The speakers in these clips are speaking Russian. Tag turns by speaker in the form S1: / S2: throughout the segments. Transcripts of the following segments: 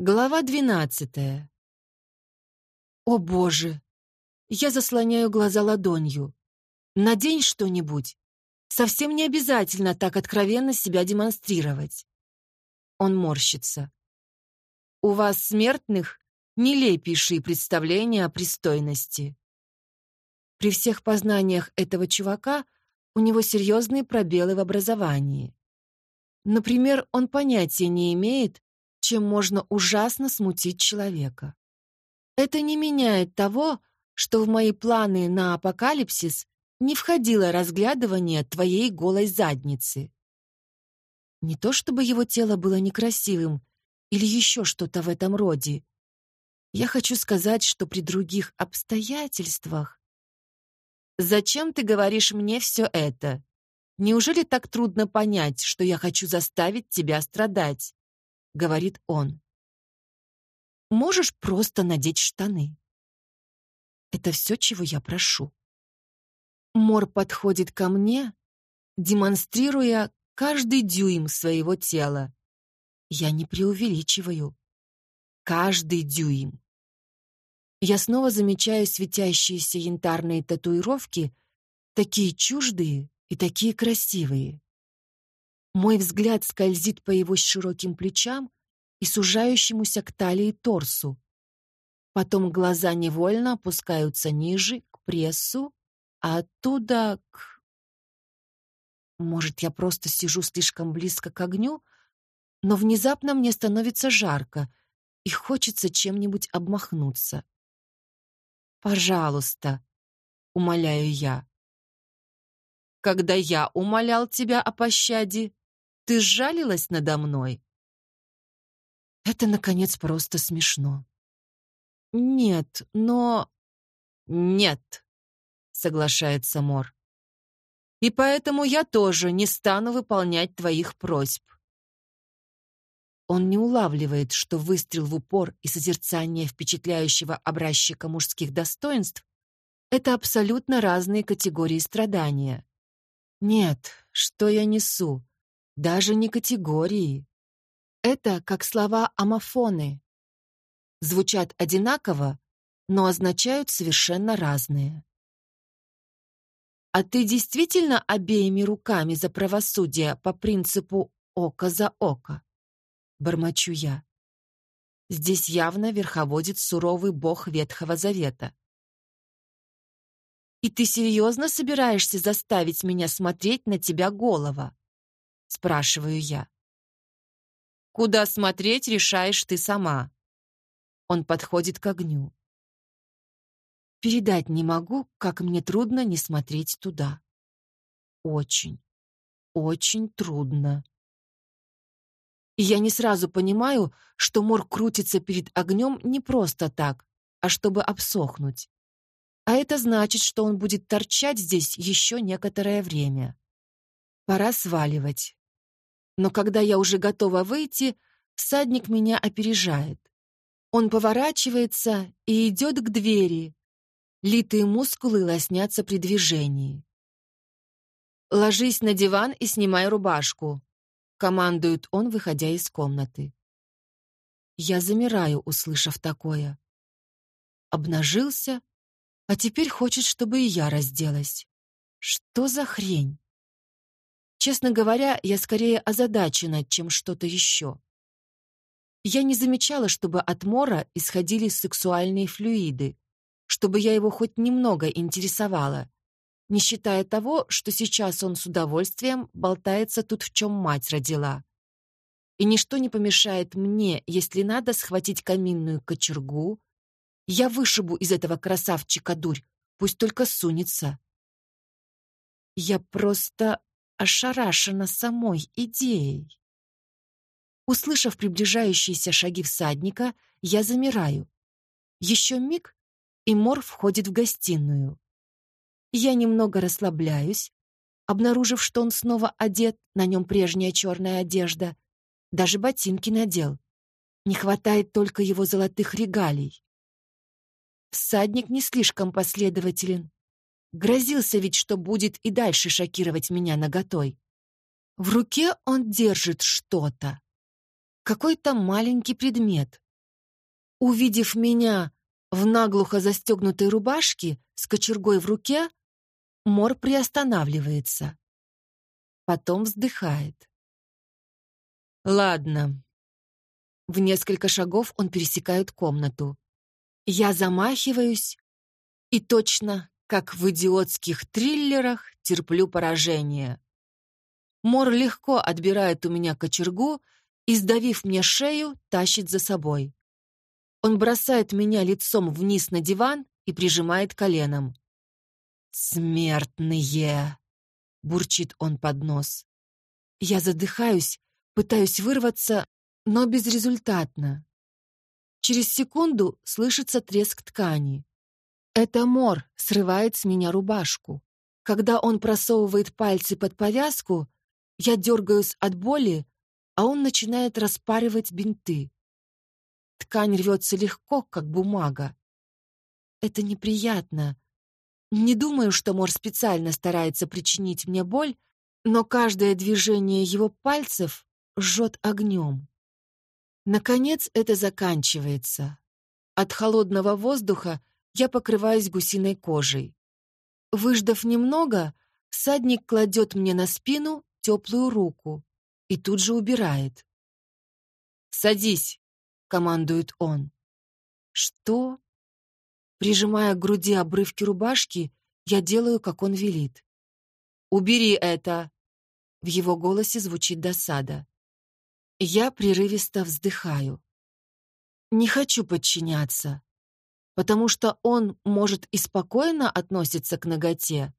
S1: Глава двенадцатая. О боже! Я заслоняю глаза ладонью. Надень что-нибудь. Совсем не обязательно так откровенно себя демонстрировать. Он морщится. У вас, смертных, нелепейшие представления о пристойности. При всех познаниях этого чувака у него серьезные пробелы в образовании. Например, он понятия не имеет, чем можно ужасно смутить человека. Это не меняет того, что в мои планы на апокалипсис не входило разглядывание твоей голой задницы. Не то чтобы его тело было некрасивым или еще что-то в этом роде. Я хочу сказать, что при других обстоятельствах... «Зачем ты говоришь мне все это? Неужели так трудно понять, что я хочу заставить тебя страдать?» — говорит он. «Можешь просто надеть штаны». Это все, чего я прошу. Мор подходит ко мне, демонстрируя каждый дюйм своего тела. Я не преувеличиваю. Каждый дюйм. Я снова замечаю светящиеся янтарные татуировки, такие чуждые и такие красивые. Мой взгляд скользит по его широким плечам и сужающемуся к талии торсу. Потом глаза невольно опускаются ниже, к прессу, а оттуда к... Может, я просто сижу слишком близко к огню, но внезапно мне становится жарко, и хочется чем-нибудь обмахнуться. «Пожалуйста», — умоляю я. «Когда я умолял тебя о пощаде, ты сжалилась надо мной?» Это, наконец, просто смешно. «Нет, но...» «Нет», — соглашается Мор. «И поэтому я тоже не стану выполнять твоих просьб». Он не улавливает, что выстрел в упор и созерцание впечатляющего образчика мужских достоинств — это абсолютно разные категории страдания. Нет, что я несу? Даже не категории. Это как слова амофоны. Звучат одинаково, но означают совершенно разные. А ты действительно обеими руками за правосудие по принципу «око за око»? Бормочу я. Здесь явно верховодит суровый бог Ветхого Завета. «И ты серьезно собираешься заставить меня смотреть на тебя голова?» Спрашиваю я. «Куда смотреть, решаешь ты сама». Он подходит к огню. Передать не могу, как мне трудно не смотреть туда. Очень, очень трудно. И я не сразу понимаю, что мор крутится перед огнем не просто так, а чтобы обсохнуть. А это значит, что он будет торчать здесь еще некоторое время. Пора сваливать. Но когда я уже готова выйти, всадник меня опережает. Он поворачивается и идет к двери. Литые мускулы лоснятся при движении. «Ложись на диван и снимай рубашку», — командует он, выходя из комнаты. Я замираю, услышав такое. Обнажился, а теперь хочет, чтобы и я разделась. Что за хрень? Честно говоря, я скорее озадачена, чем что-то еще. Я не замечала, чтобы от Мора исходили сексуальные флюиды, чтобы я его хоть немного интересовала, не считая того, что сейчас он с удовольствием болтается тут, в чем мать родила. И ничто не помешает мне, если надо, схватить каминную кочергу, я вышибу из этого красавчика дурь, пусть только сунется. Я просто ошарашена самой идеей. Услышав приближающиеся шаги всадника, я замираю. Еще миг, и Мор входит в гостиную. Я немного расслабляюсь, обнаружив, что он снова одет, на нем прежняя черная одежда, даже ботинки надел. Не хватает только его золотых регалий. Всадник не слишком последователен. Грозился ведь, что будет и дальше шокировать меня наготой. В руке он держит что-то. Какой-то маленький предмет, Увидев меня в наглухо застегнутой рубашке с кочергой в руке, Мор приостанавливается. Потом вздыхает. «Ладно». В несколько шагов он пересекает комнату. Я замахиваюсь и точно, как в идиотских триллерах, терплю поражение. Мор легко отбирает у меня кочергу и, сдавив мне шею, тащит за собой. Он бросает меня лицом вниз на диван и прижимает коленом. «Смертные!» — бурчит он под нос. Я задыхаюсь, пытаюсь вырваться, но безрезультатно. Через секунду слышится треск ткани. Это Мор срывает с меня рубашку. Когда он просовывает пальцы под повязку, я дергаюсь от боли, а он начинает распаривать бинты. Ткань рвется легко, как бумага. Это неприятно. Не думаю, что Мор специально старается причинить мне боль, но каждое движение его пальцев жжет огнем. Наконец это заканчивается. От холодного воздуха я покрываюсь гусиной кожей. Выждав немного, всадник кладет мне на спину теплую руку и тут же убирает. «Садись», — командует он. «Что?» Прижимая к груди обрывки рубашки, я делаю, как он велит. «Убери это!» В его голосе звучит досада. Я прерывисто вздыхаю. Не хочу подчиняться, потому что он может и спокойно относиться к ноготе,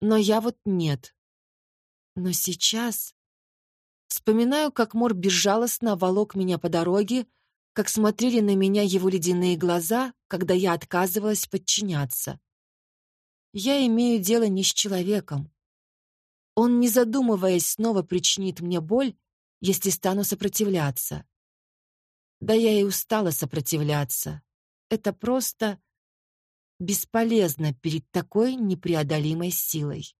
S1: но я вот нет. Но сейчас... Вспоминаю, как Мор безжалостно волок меня по дороге, как смотрели на меня его ледяные глаза, когда я отказывалась подчиняться. Я имею дело не с человеком. Он, не задумываясь, снова причинит мне боль, если стану сопротивляться. Да я и устала сопротивляться. Это просто бесполезно перед такой непреодолимой силой.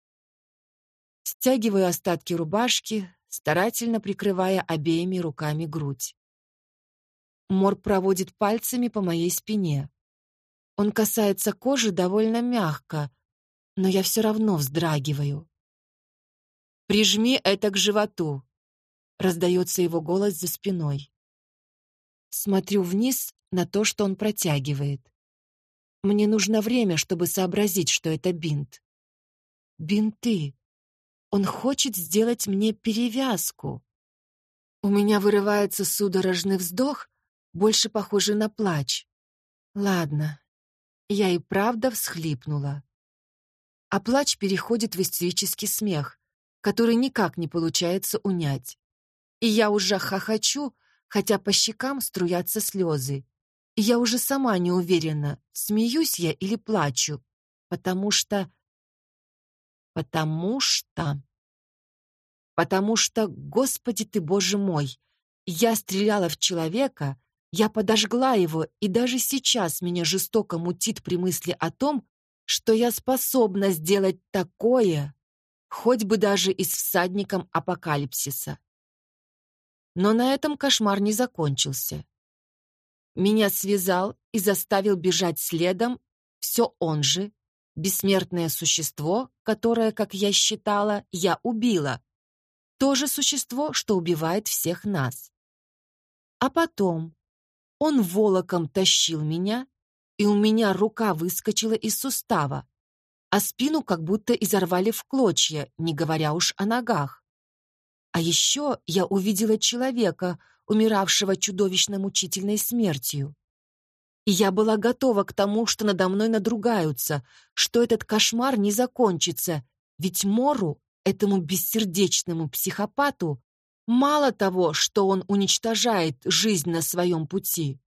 S1: Стягиваю остатки рубашки, старательно прикрывая обеими руками грудь. Мор проводит пальцами по моей спине. Он касается кожи довольно мягко, но я все равно вздрагиваю. «Прижми это к животу», — раздается его голос за спиной. Смотрю вниз на то, что он протягивает. Мне нужно время, чтобы сообразить, что это бинт. Бинты. Он хочет сделать мне перевязку. У меня вырывается судорожный вздох, больше похожий на плач. Ладно, я и правда всхлипнула. А плач переходит в истерический смех, который никак не получается унять. И я уже хохочу, хотя по щекам струятся слезы. Я уже сама не уверена, смеюсь я или плачу, потому что... Потому что... Потому что, Господи ты, Боже мой, я стреляла в человека, я подожгла его, и даже сейчас меня жестоко мутит при мысли о том, что я способна сделать такое, хоть бы даже и с всадником апокалипсиса. Но на этом кошмар не закончился. Меня связал и заставил бежать следом все он же, бессмертное существо, которое, как я считала, я убила. То же существо, что убивает всех нас. А потом, он волоком тащил меня, и у меня рука выскочила из сустава, а спину как будто изорвали в клочья, не говоря уж о ногах. А еще я увидела человека, умиравшего чудовищно мучительной смертью. И я была готова к тому, что надо мной надругаются, что этот кошмар не закончится, ведь Мору, этому бессердечному психопату, Мало того, что он уничтожает жизнь на своем пути,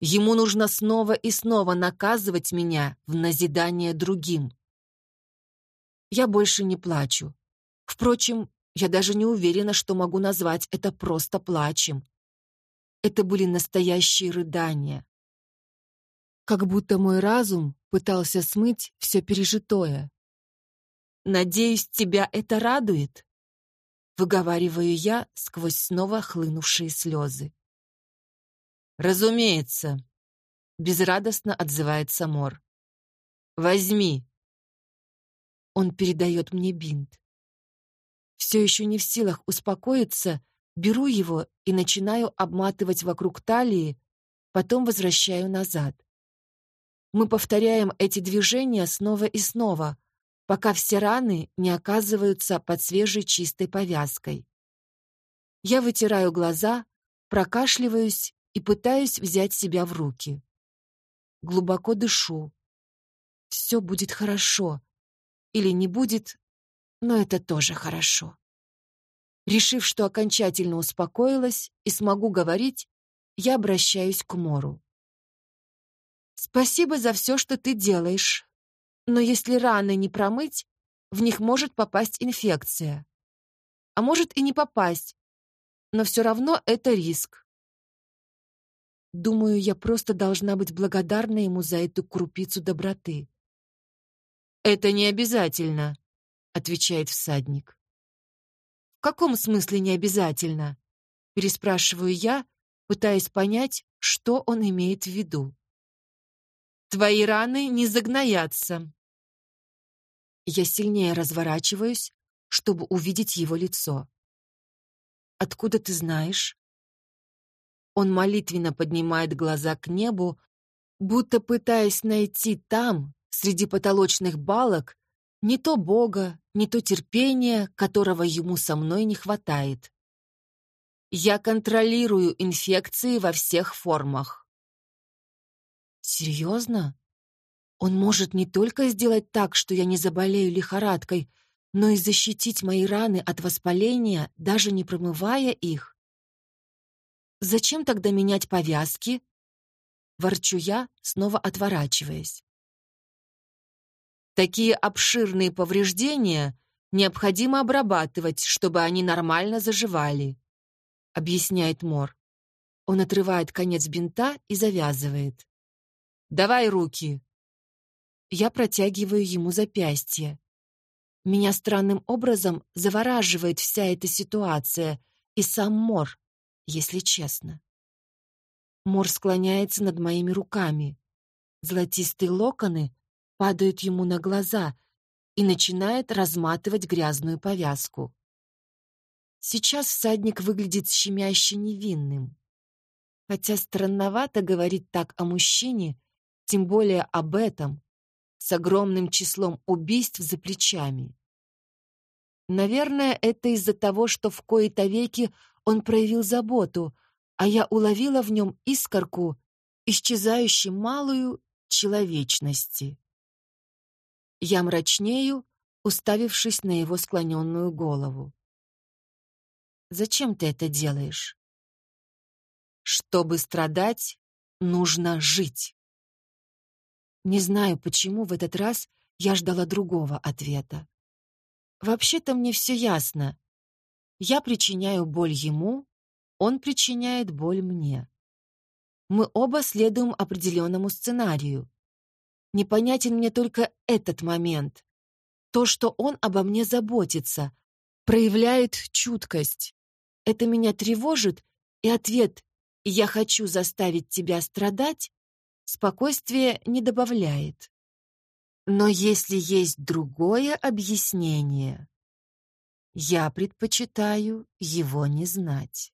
S1: ему нужно снова и снова наказывать меня в назидание другим. Я больше не плачу. Впрочем, я даже не уверена, что могу назвать это просто плачем. Это были настоящие рыдания. Как будто мой разум пытался смыть все пережитое. «Надеюсь, тебя это радует?» выговариваю я сквозь снова хлынувшие слезы. «Разумеется», Безрадостно отзывается Мор. Возьми. Он передает мне бинт. Все еще не в силах успокоиться, беру его и начинаю обматывать вокруг талии, потом возвращаю назад. Мы повторяем эти движения снова и снова, пока все раны не оказываются под свежей чистой повязкой. Я вытираю глаза, прокашливаюсь и пытаюсь взять себя в руки. Глубоко дышу. Все будет хорошо. Или не будет, но это тоже хорошо. Решив, что окончательно успокоилась и смогу говорить, я обращаюсь к Мору. Спасибо за все, что ты делаешь. Но если раны не промыть, в них может попасть инфекция. А может и не попасть, но все равно это риск. Думаю, я просто должна быть благодарна ему за эту крупицу доброты. «Это не обязательно», — отвечает всадник. «В каком смысле не обязательно?» — переспрашиваю я, пытаясь понять, что он имеет в виду. Твои раны не загноятся. Я сильнее разворачиваюсь, чтобы увидеть его лицо. Откуда ты знаешь? Он молитвенно поднимает глаза к небу, будто пытаясь найти там, среди потолочных балок, не то Бога, не то терпения, которого ему со мной не хватает. Я контролирую инфекции во всех формах. Серьезно? Он может не только сделать так, что я не заболею лихорадкой, но и защитить мои раны от воспаления, даже не промывая их. Зачем тогда менять повязки? Ворчу я, снова отворачиваясь. Такие обширные повреждения необходимо обрабатывать, чтобы они нормально заживали, объясняет Мор. Он отрывает конец бинта и завязывает. Давай руки!» Я протягиваю ему запястье. Меня странным образом завораживает вся эта ситуация и сам Мор, если честно. Мор склоняется над моими руками. Золотистые локоны падают ему на глаза и начинает разматывать грязную повязку. Сейчас всадник выглядит щемяще невинным. Хотя странновато говорить так о мужчине, тем более об этом, с огромным числом убийств за плечами. Наверное, это из-за того, что в кои-то веки он проявил заботу, а я уловила в нем искорку, исчезающую малую человечности. Я мрачнею, уставившись на его склоненную голову. «Зачем ты это делаешь?» «Чтобы страдать, нужно жить». Не знаю, почему в этот раз я ждала другого ответа. Вообще-то мне все ясно. Я причиняю боль ему, он причиняет боль мне. Мы оба следуем определенному сценарию. Непонятен мне только этот момент. То, что он обо мне заботится, проявляет чуткость. Это меня тревожит, и ответ «я хочу заставить тебя страдать» спокойствие не добавляет. Но если есть другое объяснение, я предпочитаю его не знать.